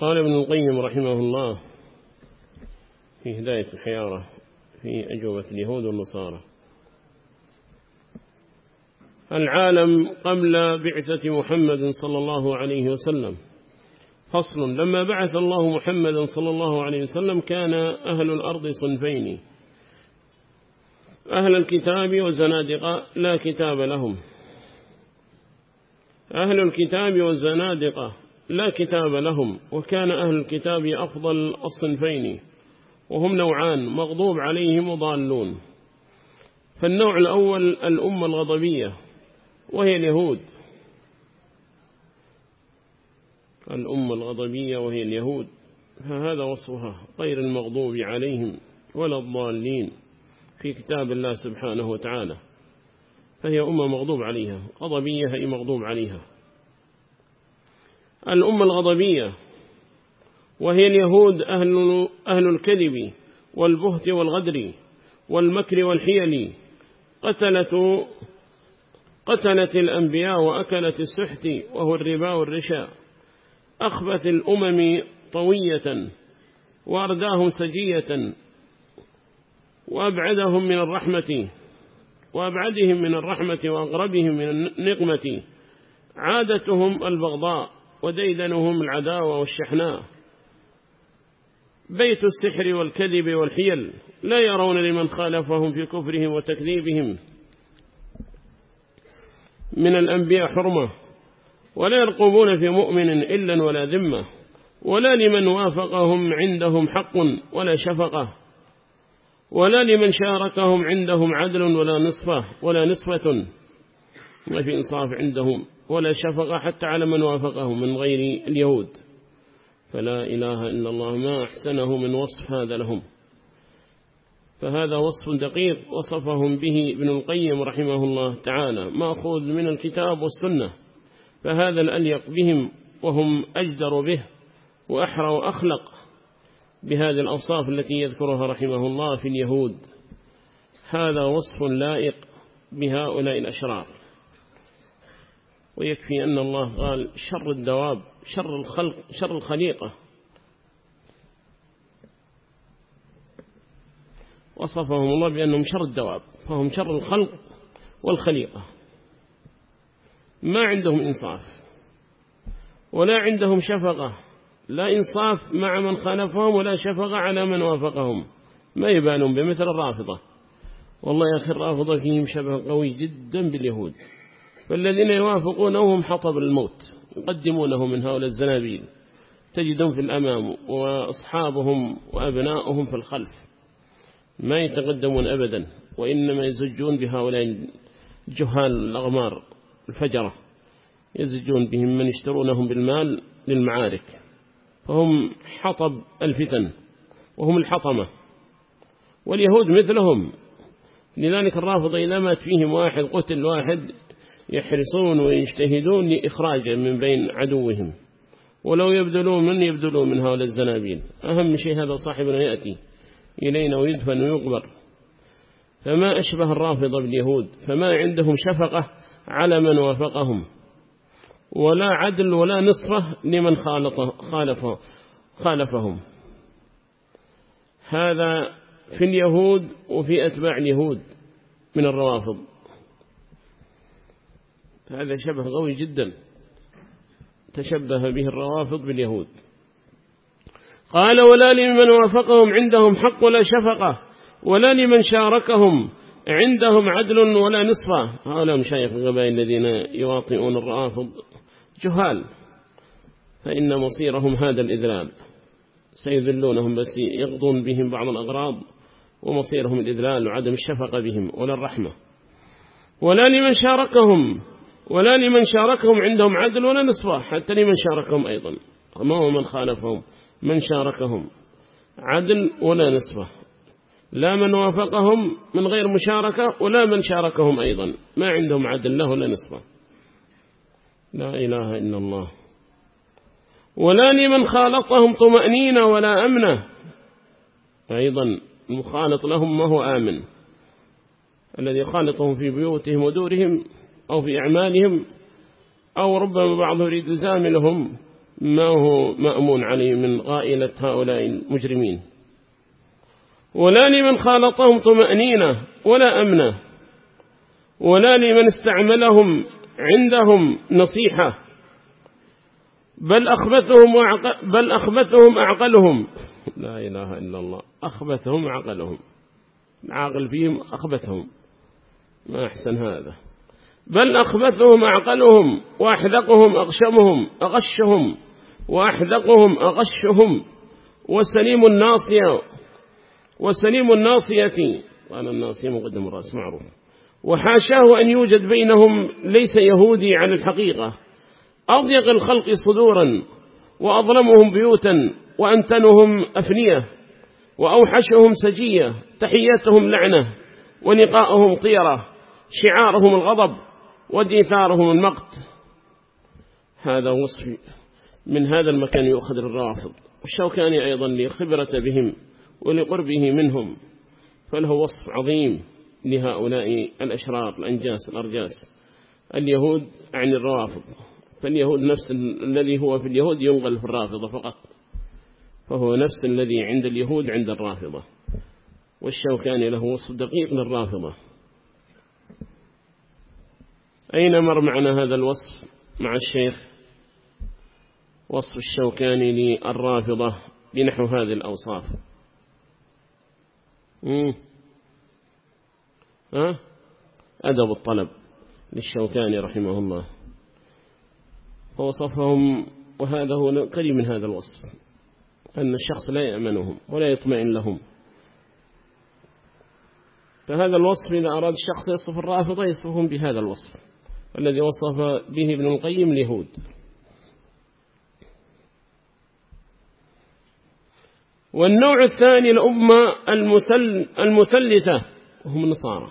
قال ابن القيم رحمه الله في هداية الحيارة في أجوبة اليهود والنصارى. العالم قبل بعثة محمد صلى الله عليه وسلم. فصل لما بعث الله محمدا صلى الله عليه وسلم كان أهل الأرض صنفين. أهل الكتاب وزنادقة لا كتاب لهم. أهل الكتاب والزنادقة لا كتاب لهم وكان أهل الكتاب أفضل الصنفين وهم نوعان مغضوب عليهم وضالون. فالنوع الأول الأمة الغضبية وهي اليهود. الأمة الغضبية وهي اليهود. فهذا وصفها غير المغضوب عليهم ولا الضالين في كتاب الله سبحانه وتعالى. فهي أمة مغضوب عليها غضبية هي مغضوب عليها. الأمة الغضبية وهي اليهود أهل, أهل الكذب والبهت والغدر والمكر والحيل. قتلت قتلت الأنبياء وأكلت السحت وهو الربا والرشاء أخبث الأمم طوية وأرداهم سجية وأبعدهم من الرحمة وأبعدهم من الرحمة وأقربهم من النقمة. عادتهم البغضاء وديدنهم العداوة والشحناء. بيت السحر والكذب والحيل لا يرون لمن خالفهم في كفرهم وتكذيبهم. من الأنبياء حرمة ولا يرقبون في مؤمن إلا ولا ذمة ولا لمن وافقهم عندهم حق ولا شفقة ولا لمن شاركهم عندهم عدل ولا نصفة ولا نصفة ما في إنصاف عندهم ولا شفقة حتى على من وافقهم من غير اليهود. فلا إله إلا الله ما أحسنه من وصف هذا لهم. فهذا وصف دقيق وصفهم به ابن القيم رحمه الله تعالى مأخوذ من الكتاب والسنة. فهذا الأليق بهم وهم أجدر به وأحرى وأخلق بهذه الأوصاف التي يذكرها رحمه الله في اليهود. هذا وصف لائق بهؤلاء الأشرار. ويكفي أن الله قال شر الدواب شر الخلق شر الخليقة. وصفهم الله بأنهم شر الدواب فهم شر الخلق والخليقة. ما عندهم إنصاف ولا عندهم شفقة لا إنصاف مع من خالفهم ولا شفقة على من وافقهم. ما يبانون بمثل الرافضة. والله يا أخي الرافضة فيهم شبه قوي جدا باليهود. فالذين يوافقونهم حطب الموت يقدمونه من هؤلاء الزنابيل تجدهم في الأمام وأصحابهم وأبناؤهم في الخلف ما يتقدمون أبدا وإنما يزجون بهؤلاء الجهال الأغمار الفجرة يزجون بهم من يشترونهم بالمال للمعارك فهم حطب الفتن وهم الحطمة واليهود مثلهم لذلك الرافضة إذا مات فيهم واحد قتل واحد يحرصون ويجتهدون لإخراجه من بين عدوهم. ولو يبذلون من يبذلون من هؤلاء الزنابين أهم شيء هذا صاحبنا يأتي إلينا ويدفن ويقبر. فما أشبه الرافضة باليهود؟ فما عندهم شفقة على من وافقهم؟ ولا عدل ولا نصفة لمن خالفه خالفهم. هذا في اليهود وفي أتباع اليهود من الروافض. هذا شبه قوي جدا. تشبه به الروافض باليهود. قال ولا لمن وافقهم عندهم حق ولا شفقة ولا لمن شاركهم عندهم عدل ولا نصفة هؤلاء مشايخ القبائل الذين يواطئون الروافض. جهال. فإن مصيرهم هذا الإذلال. سيذلونهم بس يقضون بهم بعض الأغراض ومصيرهم الإذلال وعدم الشفقة بهم ولا الرحمة. ولا لمن شاركهم ولا لمن شاركهم عندهم عدل ولا نصفة حتى لمن شاركهم أيضا. ما هو من خالفهم؟ من شاركهم عدل ولا نصفة. لا من وافقهم من غير مشاركة ولا من شاركهم أيضا. ما عندهم عدل له ولا نصفة. لا إله إلا الله. ولا لمن خالطهم طمأنينة ولا أمنة. أيضا المخالط لهم ما هو آمن. الذي خالطهم في بيوتهم ودورهم أو في أعمالهم أو ربما بعضهم يريد زاملهم ما هو مأمون عليه من غائلة هؤلاء المجرمين. ولا لمن خالطهم طمأنينة ولا أمنة. ولا لمن استعملهم عندهم نصيحة. بل أخبثهم, بل أخبثهم أعقلهم. لا إله إلا الله. أخبثهم عقلهم. عاقل فيهم أخبثهم. ما أحسن هذا. بل أخبثهم أعقلهم وأحذقهم أغشمهم أغشهم وأحذقهم أغشهم. وسليم الناصية وسليم الناصية قال الناصية مقدم الرأس معروف. وحاشاه أن يوجد بينهم ليس يهودي عن الحقيقة. أضيق الخلق صدورا وأظلمهم بيوتا وأنتنهم أفنية. وأوحشهم سجية تحياتهم لعنة ونقاءهم طيرة شعارهم الغضب. وديثارهم المقت. هذا وصف من هذا المكان يؤخذ الرافض. والشوكاني أيضا لخبرة بهم ولقربه منهم. فله وصف عظيم لهؤلاء الأشرار الأنجاس الأرجاس. اليهود عن الروافض فاليهود نفس الذي هو في اليهود ينقل في الرافضة فقط. فهو نفس الذي عند اليهود عند الرافضة. والشوكاني له وصف دقيق للرافضة. أين مر معنا هذا الوصف مع الشيخ؟ وصف الشوكاني للرافضة بنحو هذه الأوصاف. ها؟ أدب الطلب للشوكاني رحمه الله. فوصفهم وهذا هو قريب من هذا الوصف أن الشخص لا يأمنهم ولا يطمئن لهم. فهذا الوصف إذا أراد الشخص يصف الرافضة يصفهم بهذا الوصف. الذي وصف به ابن القيم اليهود والنوع الثاني الأمة المثل المثلثة وهم النصارى.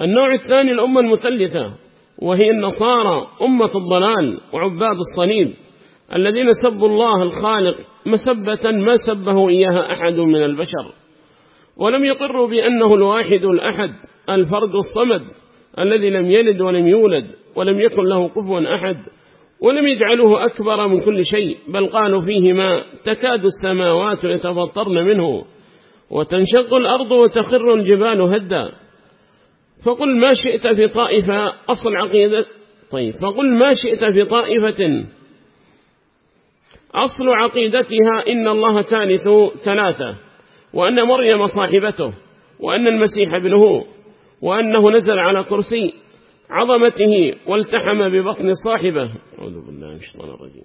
النوع الثاني الأمة المثلثة وهي النصارى أمة الضلال وعباد الصليب الذين سبوا الله الخالق مسبة ما سبه إياها أحد من البشر. ولم يقروا بأنه الواحد الأحد الفرد الصمد الذي لم يلد ولم يولد. ولم يكن له كفوا أحد ولم يجعلوه أكبر من كل شيء بل قالوا فيهما تكاد السماوات يتفطرن منه وتنشق الأرض وتخر الجبال هدا فقل ما شئت في طائفة أصل عقيدة طيب فقل ما شئت في طائفة أصل عقيدتها إن الله ثالث ثلاثة وأن مريم صاحبته وأن المسيح ابنه وأنه نزل على كرسي. عظمته والتحم ببطن صاحبه. أعوذ بالله من الشيطان الرجيم.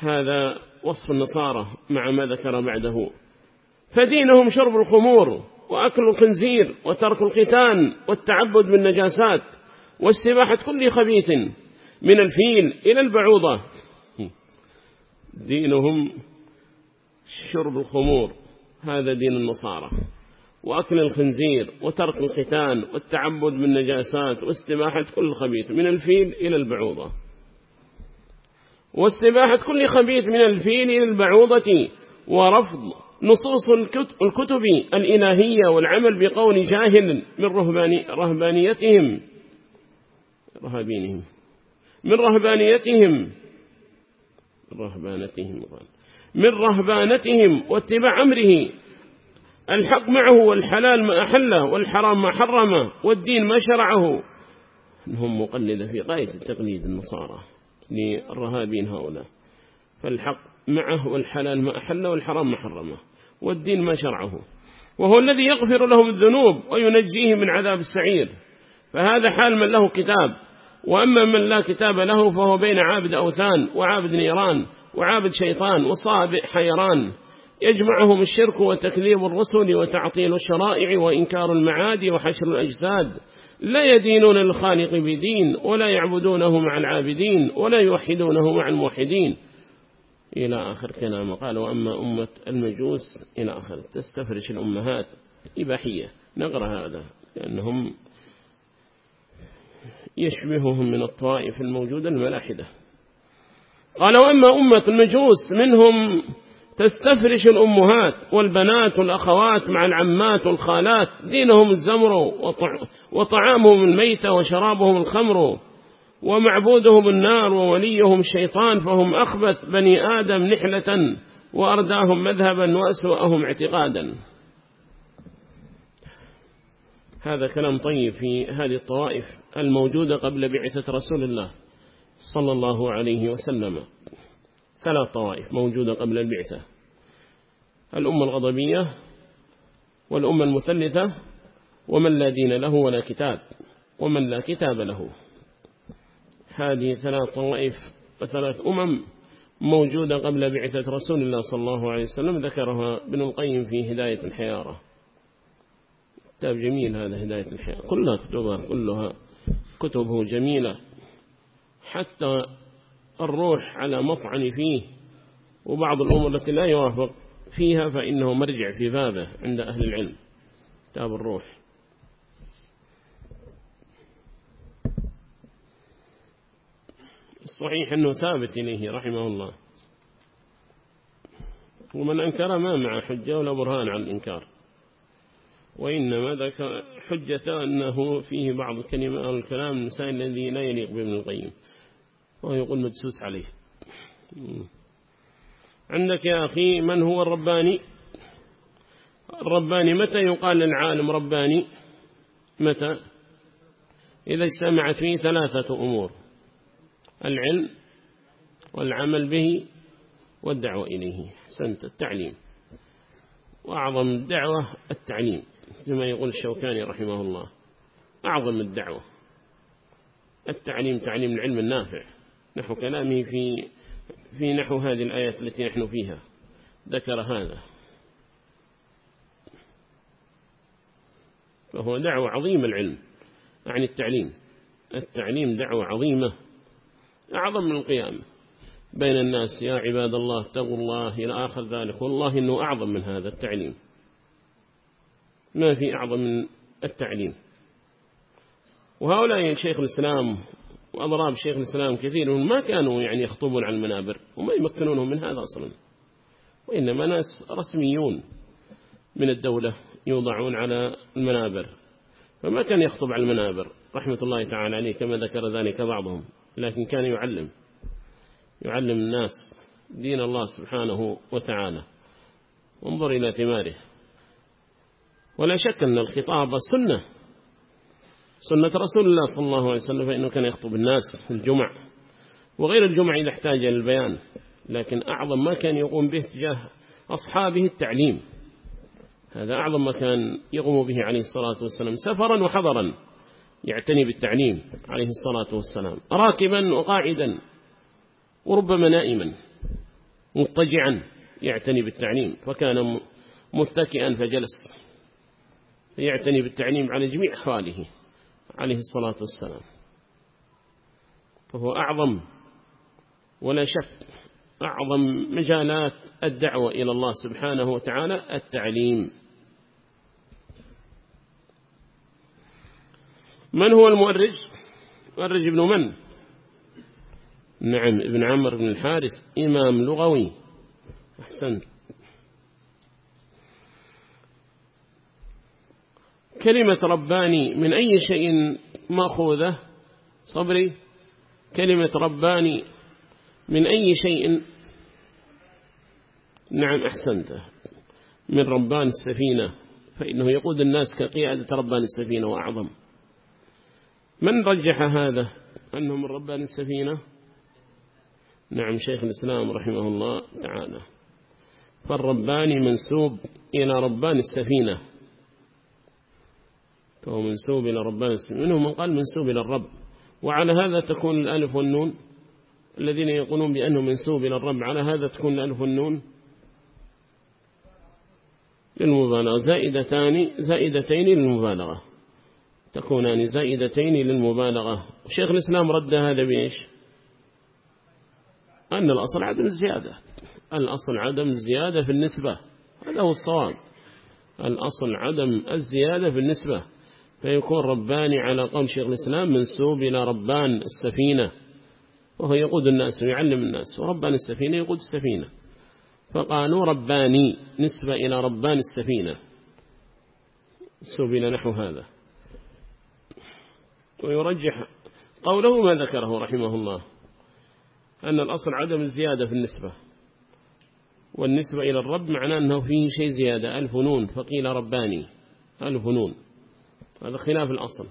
هذا وصف النصارى مع ما ذكر بعده. فدينهم شرب الخمور وأكل الخنزير وترك الختان والتعبد بالنجاسات واستباحة كل خبيث من الفيل إلى البعوضة. دينهم شرب الخمور. هذا دين النصارى. وأكل الخنزير وترك الختان والتعبد بالنجاسات واستباحة كل خبيث من الفيل إلى البعوضة. واستباحة كل خبيث من الفيل إلى البعوضة. ورفض نصوص الكتب الإلهية والعمل بقول جاهل من رهباني رهبانيتهم. رهبينهم من رهبانيتهم. رهبانتهم. من رهبانتهم. واتباع أمره. الحق معه والحلال ما أحله والحرام ما حرمه والدين ما شرعه. هم مقلدة في غاية التقليد النصارى للرهابين هؤلاء. فالحق معه والحلال ما أحله والحرام ما حرمه والدين ما شرعه. وهو الذي يغفر لهم الذنوب وينجيه من عذاب السعير. فهذا حال من له كتاب. وأما من لا كتاب له فهو بين عابد أوثان وعابد نيران وعابد شيطان وصابع حيران. يجمعهم الشرك وتكذيب الرسل وتعطيل الشرائع وإنكار المعاد وحشر الأجساد. لا يدينون الخالق بدين ولا يعبدونه مع العابدين ولا يوحدونه مع الموحدين. إلى آخر كلام. قال وأما أمة المجوس إلى آخر. تستفرش الأمهات. إباحية. نقرأ هذا لأنهم يشبههم من الطوائف الموجودة الملاحدة. قال وأما أمة المجوس منهم تستفرش الأمهات والبنات والأخوات مع العمات والخالات. دينهم الزمر وطعامهم الميتة وشرابهم الخمر. ومعبودهم النار ووليهم الشيطان فهم أخبث بني آدم نحلة وأرداهم مذهبا وأسوأهم اعتقادا. هذا كلام طيب في هذه الطوائف الموجودة قبل بعثة رسول الله صلى الله عليه وسلم. ثلاث طوائف موجودة قبل البعثة. الأمة الغضبية والأمة المثلثة ومن لا دين له ولا كتاب ومن لا كتاب له. هذه ثلاث طوائف وثلاث أمم موجودة قبل بعثة رسول الله صلى الله عليه وسلم ذكرها ابن القيم في هداية الحيارة. كتاب جميل هذا هداية الحيارة. كلها كتبها كلها كتبه جميلة. حتى الروح على مطعن فيه وبعض الأمور التي لا يوافق فيها فإنه مرجع في بابه عند أهل العلم كتاب الروح. الصحيح أنه ثابت إليه رحمه الله. ومن أنكر ما مع حجة ولا برهان عن الإنكار. وإنما ذكر حجة أنه فيه بعض الكلمة الكلام الإنسان الذي لا يليق بابن القيم. وهو يقول مدسوس عليه. عندك يا أخي من هو الرباني؟ الرباني متى يقال للعالم رباني؟ متى؟ إذا اجتمعت فيه ثلاثة أمور العلم والعمل به والدعوة إليه. سنت التعليم. وأعظم الدعوة التعليم كما يقول الشوكاني رحمه الله. أعظم الدعوة. التعليم تعليم العلم النافع. نحو كلامه في في نحو هذه الآيات التي نحن فيها. ذكر هذا. فهو دعوة عظيمة العلم عن التعليم. التعليم دعوة عظيمة أعظم من القيام. بين الناس يا عباد الله اتقوا الله إلى آخر ذلك. والله إنه أعظم من هذا التعليم. ما في أعظم من التعليم. وهؤلاء شيخ الإسلام وأضراب شيخ الإسلام كثير ما كانوا يعني يخطبون على المنابر وما يمكنونهم من هذا أصلا. وإنما ناس رسميون من الدولة يوضعون على المنابر. فما كان يخطب على المنابر رحمة الله تعالى عليه كما ذكر ذلك بعضهم لكن كان يعلم يعلم الناس دين الله سبحانه وتعالى. انظر إلى ثماره. ولا شك أن الخطاب سنة. سنة رسول الله صلى الله عليه وسلم فإنه كان يخطب الناس في الجمع. وغير الجمع إذا احتاج إلى البيان لكن أعظم ما كان يقوم به تجاه أصحابه التعليم. هذا أعظم ما كان يقوم به عليه الصلاة والسلام سفرا وحضرا يعتني بالتعليم عليه الصلاة والسلام راكبا وقاعدا وربما نائما مضطجعا يعتني بالتعليم فكان متكئا فجلس يعتني بالتعليم على جميع أحواله. عليه الصلاة والسلام. فهو أعظم ولا شك أعظم مجالات الدعوة إلى الله سبحانه وتعالى التعليم. من هو المؤرج؟ مؤرج ابن من؟ نعم ابن عمر بن الحارث إمام لغوي. أحسن كلمة رباني من أي شيء مأخوذة؟ صبري. كلمة رباني من أي شيء؟ نعم أحسنت. من ربان السفينة. فإنه يقود الناس كقيادة ربان السفينة وأعظم. من رجح هذا؟ أنه من ربان السفينة؟ نعم شيخ الإسلام رحمه الله تعالى. فالرباني منسوب إلى ربان السفينة. فهو منسوب إلى ربان السفينة منهم من قال منسوب إلى الرب. وعلى هذا تكون الألف والنون. الذين يقولون بأنه منسوب إلى الرب على هذا تكون الألف والنون. للمبالغة. زائدتان زائدتين للمبالغة. تكونان زائدتين للمبالغة. شيخ الإسلام رد هذا بإيش؟ أن الأصل عدم الزيادة. الأصل عدم الزيادة في النسبة. هذا هو الصواب. الأصل عدم الزيادة في النسبة. فيكون رباني على قول شيخ الإسلام منسوب إلى ربان السفينة وهو يقود الناس ويعلم الناس وربان السفينة يقود السفينة. فقالوا رباني نسبة إلى ربان السفينة. إلى نحو هذا. ويرجح قوله ما ذكره رحمه الله أن الأصل عدم الزيادة في النسبة. والنسبة إلى الرب معناه أنه فيه شيء زيادة ألف نون فقيل رباني ألف نون. هذا خلاف الأصل.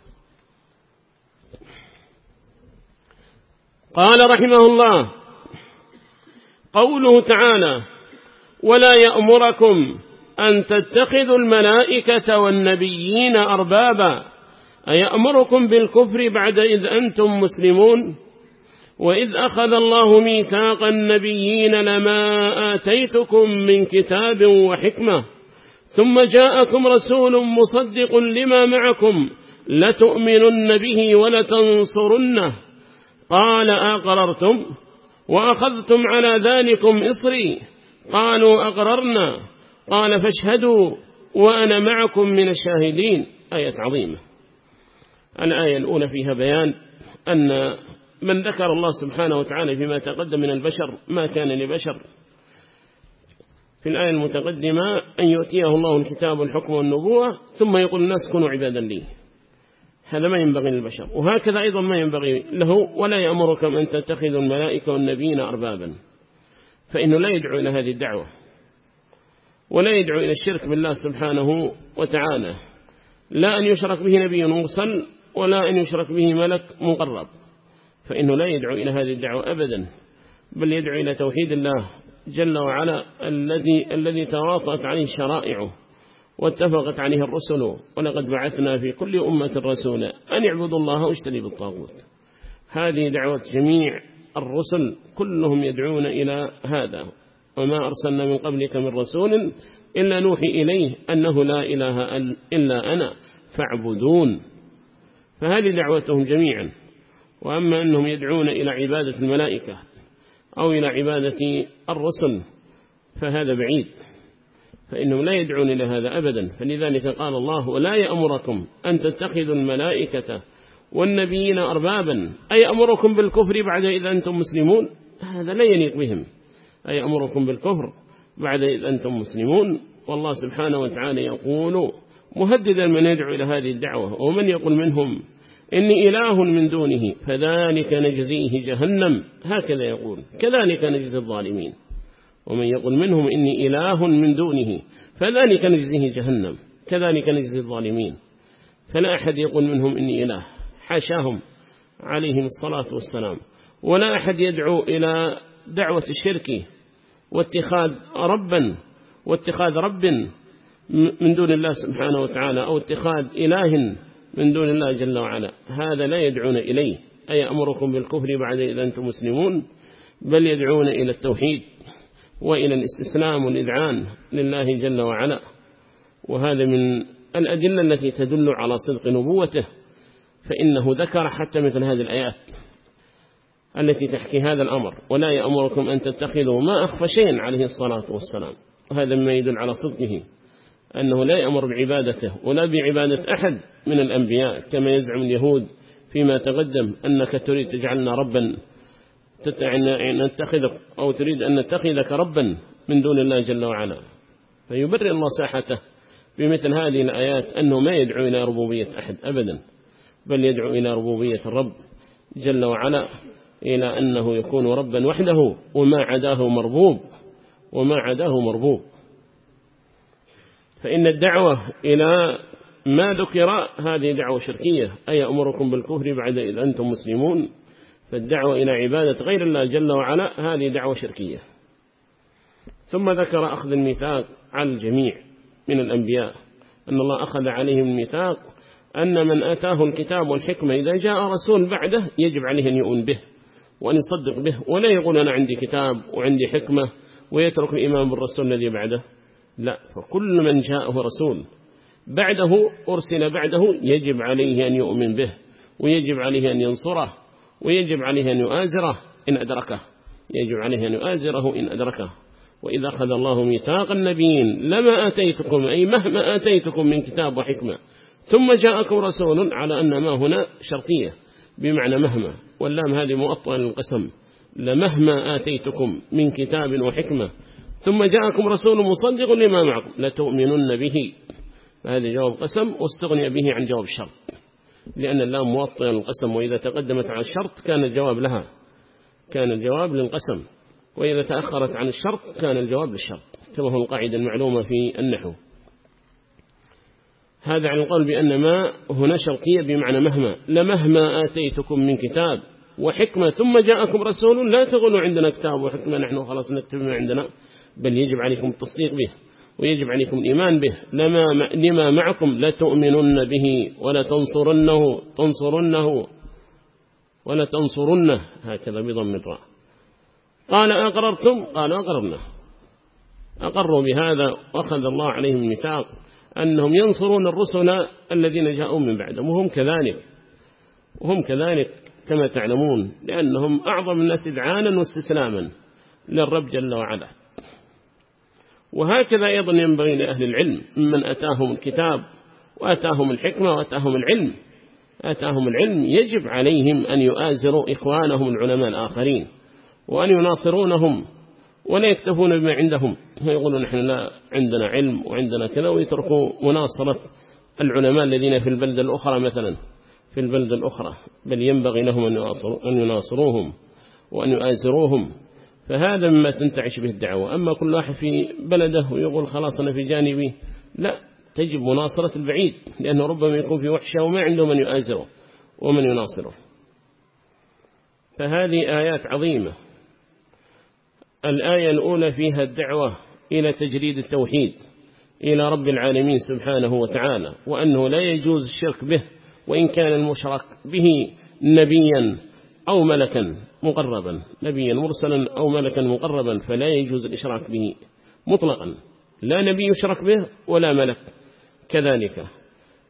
قال رحمه الله قوله تعالى ولا يأمركم أن تتخذوا الملائكة والنبيين أربابا أيأمركم بالكفر بعد إذ أنتم مسلمون؟ وإذ أخذ الله ميثاق النبيين لما آتيتكم من كتاب وحكمة ثم جاءكم رسول مصدق لما معكم لتؤمنن به ولتنصرنه. قال أقررتم وأخذتم على ذلكم إصري. قالوا أقررنا. قال فاشهدوا وأنا معكم من الشاهدين. آية عظيمة. الآية الأولى فيها بيان أن من ذكر الله سبحانه وتعالى فيما تقدم من البشر ما كان لبشر. في الآية المتقدمة أن يؤتيه الله الكتاب والحكم والنبوة ثم يقول الناس كونوا عبادا لي. هذا ما ينبغي للبشر. وهكذا أيضا ما ينبغي له ولا يأمركم أن تتخذوا الملائكة والنبيين أربابا. فإنه لا يدعو إلى هذه الدعوة. ولا يدعو إلى الشرك بالله سبحانه وتعالى. لا أن يشرك به نبي مرسل ولا أن يشرك به ملك مقرب. فإنه لا يدعو إلى هذه الدعوة أبدا. بل يدعو إلى توحيد الله جل وعلا الذي الذي تواطأت عليه شرائعه واتفقت عليه الرسل ولقد بعثنا في كل أمة رسولا أن يعبدوا الله واجتنبوا الطاغوت. هذه دعوة جميع الرسل كلهم يدعون إلى هذا. وما أرسلنا من قبلك من رسول إلا نوحي إليه أنه لا إله إلا أنا فاعبدون. فهذه دعوتهم جميعا. وأما أنهم يدعون إلى عبادة الملائكة أو إلى عبادة الرسل فهذا بعيد. فإنهم لا يدعون إلى هذا أبدا. فلذلك قال الله ولا يأمركم أن تتخذوا الملائكة والنبيين أربابا. أي أمركم بالكفر بعد إذا أنتم مسلمون؟ هذا لا يليق بهم. أي أمركم بالكفر بعد إذا أنتم مسلمون؟ والله سبحانه وتعالى يقول مهددا من يدعو إلى هذه الدعوة ومن يقول منهم إني إله من دونه فذلك نجزيه جهنم. هكذا يقول. كذلك نجزي الظالمين. ومن يقول منهم إني إله من دونه فذلك نجزيه جهنم. كذلك نجزي الظالمين. فلا أحد يقول منهم إني إله. حاشاهم عليهم الصلاة والسلام. ولا أحد يدعو إلى دعوة الشرك واتخاذ ربا واتخاذ رب من دون الله سبحانه وتعالى أو اتخاذ إله من دون الله جل وعلا. هذا لا يدعون إليه. أي أمركم بالكفر بعد إذا أنتم مسلمون؟ بل يدعون إلى التوحيد وإلى الاستسلام والإذعان لله جل وعلا. وهذا من الأدلة التي تدل على صدق نبوته. فإنه ذكر حتى مثل هذه الآيات التي تحكي هذا الأمر. ولا يأمركم أن تتخذوا ما أخفى شيء عليه الصلاة والسلام. وهذا ما يدل على صدقه. أنه لا يأمر بعبادته ولا بعبادة أحد. من الأنبياء كما يزعم اليهود فيما تقدم أنك تريد تجعلنا ربا نتخذك أو تريد أن نتخذك ربا من دون الله جل وعلا. فيبرر الله ساحته بمثل هذه الآيات أنه ما يدعو إلى ربوبية أحد أبدا بل يدعو إلى ربوبية الرب جل وعلا إلى أنه يكون ربا وحده وما عداه مربوب وما عداه مربوب. فإن الدعوة إلى ما ذكر هذه دعوة شركية. أي أمركم بالكفر بعد إذ أنتم مسلمون؟ فالدعوة إلى عبادة غير الله جل وعلا هذه دعوة شركية. ثم ذكر أخذ الميثاق على الجميع من الأنبياء. أن الله أخذ عليهم الميثاق أن من أتاه الكتاب والحكمة إذا جاء رسول بعده يجب عليه أن يؤمن به وأن يصدق به ولا يقول أنا عندي كتاب وعندي حكمة ويترك الإمام بالرسول الذي بعده. لا فكل من جاءه رسول بعده أرسل بعده يجب عليه أن يؤمن به ويجب عليه أن ينصره ويجب عليه أن يؤازره إن أدركه. يجب عليه أن يؤازره إن أدركه. وإذا أخذ الله ميثاق النبيين لما آتيتكم أي مهما آتيتكم من كتاب وحكمة ثم جاءكم رسول على أن ما هنا شرطية. بمعنى مهما واللام هذه مؤطأة للقسم. لمهما آتيتكم من كتاب وحكمة ثم جاءكم رسول مصدق لما معكم. لتؤمنن به. فهذا جواب قسم واستغني به عن جواب الشرط. لأن اللام موطئة للقسم وإذا تقدمت على الشرط كان الجواب لها كان الجواب للقسم. وإذا تأخرت عن الشرط كان الجواب للشرط. هو القاعدة المعلومة في النحو. هذا عن القول بأن ما هنا شرطية بمعنى مهما. لمهما آتيتكم من كتاب وحكمة ثم جاءكم رسول لا تقولوا عندنا كتاب وحكمة نحن خلاص نكتب ما عندنا بل يجب عليكم التصديق به. ويجب عليكم الإيمان به. لما لما معكم لا تؤمنن به ولا تنصرنه تنصرنه ولا تنصرنه هكذا بضم الراء. قال أقررتم؟ قالوا أقررنا. أقروا بهذا وأخذ الله عليهم الميثاق أنهم ينصرون الرسل الذين جاءوا من بعدهم وهم كذلك. وهم كذلك كما تعلمون لأنهم أعظم الناس إذعانا واستسلاما للرب جل وعلا. وهكذا أيضا ينبغي لأهل العلم ممن أتاهم الكتاب وأتاهم الحكمة وأتاهم العلم أتاهم العلم يجب عليهم أن يؤازروا إخوانهم العلماء الآخرين وأن يناصرونهم ولا يكتفون بما عندهم. ويقولون نحن لا عندنا علم وعندنا كذا ويتركوا مناصرة العلماء الذين في البلد الأخرى مثلا. في البلد الأخرى بل ينبغي لهم أن يناصروهم وأن يؤازروهم. فهذا مما تنتعش به الدعوة. أما كل واحد في بلده ويقول خلاص أنا في جانبي لا تجب مناصرة البعيد لأنه ربما يكون في وحشة وما عنده من يؤازره ومن يناصره. فهذه آيات عظيمة. الآية الأولى فيها الدعوة إلى تجريد التوحيد إلى رب العالمين سبحانه وتعالى وأنه لا يجوز الشرك به وإن كان المشرك به نبيا. أو ملكا مقربا نبيا مرسلا أو ملكا مقربا فلا يجوز الإشراك به مطلقا. لا نبي يشرك به ولا ملك. كذلك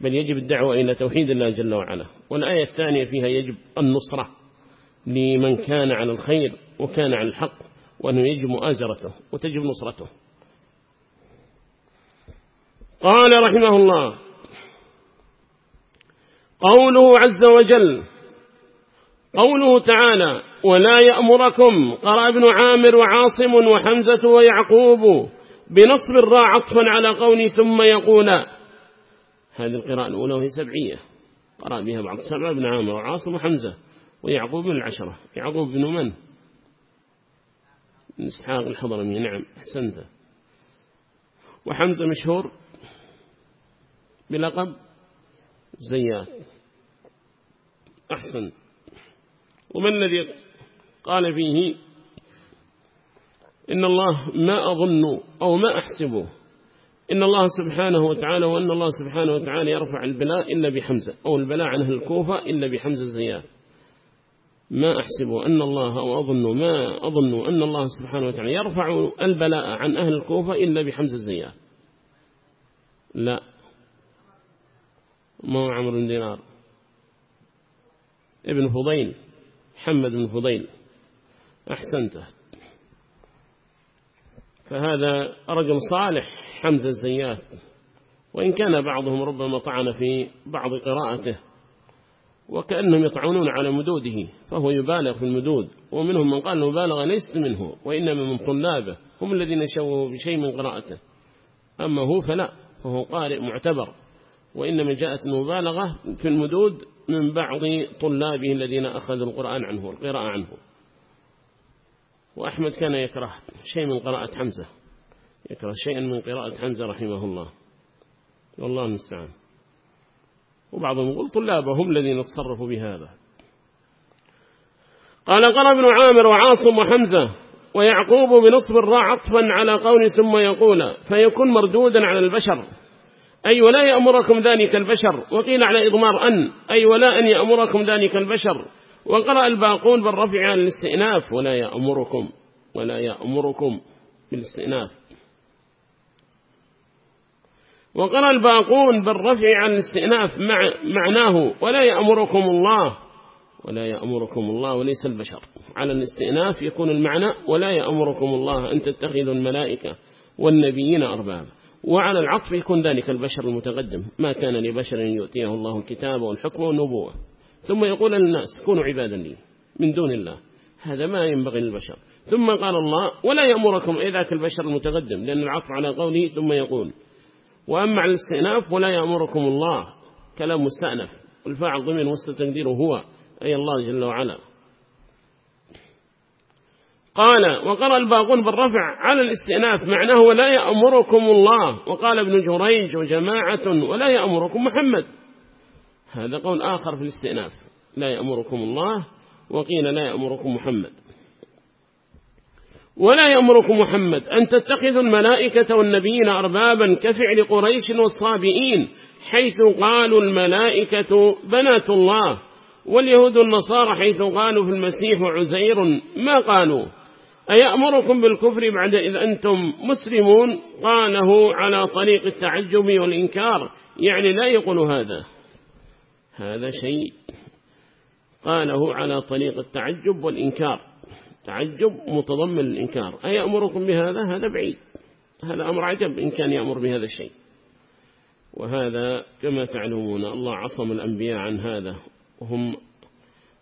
بل يجب الدعوة إلى توحيد الله جل وعلا. والآية الثانية فيها يجب النصرة لمن كان على الخير وكان على الحق وأنه يجب مؤازرته وتجب نصرته. قال رحمه الله قوله عز وجل قوله تعالى ولا يأمركم قرأ ابن عامر وعاصم وحمزة ويعقوب بنصب الراء عطفا على قولي ثم يقول. هذه القراءة الأولى وهي سبعية. قرأ بها بعض السبع ابن عامر وعاصم وحمزة ويعقوب من العشرة. يعقوب بن من؟ من إسحاق الحضرمي. نعم أحسنت. وحمزة مشهور بلقب زيات أحسن ومن الذي قال فيه؟ إن الله ما أظن أو ما أحسبه إن الله سبحانه وتعالى وأن الله سبحانه وتعالى يرفع البلاء إلا بحمزة أو البلاء عن أهل الكوفة إلا بحمزة زياد ما أحسب أن الله أو أظن ما أظن أن الله سبحانه وتعالى يرفع البلاء عن أهل الكوفة إلا بحمزة زياد لا. ما هو عمرو بن دينار؟ ابن فضيل. محمد بن فضيل. أحسنته. فهذا رجل صالح حمزة الزيات. وإن كان بعضهم ربما طعن في بعض قراءته وكأنهم يطعنون على مدوده فهو يبالغ في المدود. ومنهم من قال المبالغة ليست منه وإنما من طلابه هم الذين شوهوا بشيء من قراءته. أما هو فلا فهو قارئ معتبر. وإنما جاءت المبالغة في المدود من بعض طلابه الذين أخذوا القرآن عنه القراءة عنه. وأحمد كان يكره شيء من قراءة حمزة يكره شيئا من قراءة حمزة رحمه الله. والله المستعان. وبعضهم يقول طلابهم الذين تصرفوا بهذا. قال قال ابن عامر وعاصم وحمزة ويعقوب بنصب الراء عطفا على قول ثم يقول فيكون مردودا على البشر. أي ولا يأمركم ذلك البشر. وقيل على إضمار أن أي ولا أن يأمركم ذلك البشر. وقرأ الباقون بالرفع عن الاستئناف. ولا يأمركم ولا يأمركم بالاستئناف. وقرأ الباقون بالرفع عن الاستئناف مع معناه ولا يأمركم الله. ولا يأمركم الله وليس البشر. على الاستئناف يكون المعنى ولا يأمركم الله أن تتخذوا الملائكة والنبيين أربابا. وعلى العطف يكون ذلك البشر المتقدم. ما كان لبشر يؤتيه الله الكتاب والحكم والنبوة. ثم يقول للناس كونوا عبادا لي من دون الله. هذا ما ينبغي للبشر. ثم قال الله ولا يأمركم إذاك البشر المتقدم. لأن العطف على قوله ثم يقول وأما على الاستئناف ولا يأمركم الله. كلام مستأنف. والفاعل ضمن وسط تقديره هو أي الله جل وعلا. قال وقرأ الباقون بالرفع على الاستئناف معناه ولا يأمركم الله. وقال ابن جريج وجماعة ولا يأمركم محمد. هذا قول آخر في الاستئناف لا يأمركم الله وقيل لا يأمركم محمد. ولا يأمركم محمد أن تتخذوا الملائكة والنبيين أربابا كفعل قريش والصابئين حيث قالوا الملائكة بنات الله واليهود النصارى حيث قالوا في المسيح عزير ما قالوا. أيأمركم بالكفر بعد إذ أنتم مسلمون؟ قاله على طريق التعجب والإنكار. يعني لا يقول هذا. هذا شيء قاله على طريق التعجب والإنكار. تعجب متضمن الإنكار. أيأمركم بهذا؟ هذا بعيد. هذا أمر عجب إن كان يأمر بهذا الشيء. وهذا كما تعلمون الله عصم الأنبياء عن هذا. وهم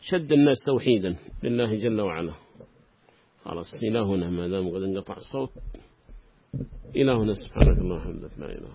شد الناس توحيدا لله جل وعلا. خلاص. إلهنا ما دام قد انقطع الصوت. إلهنا سبحانه الله وحمدك لا إله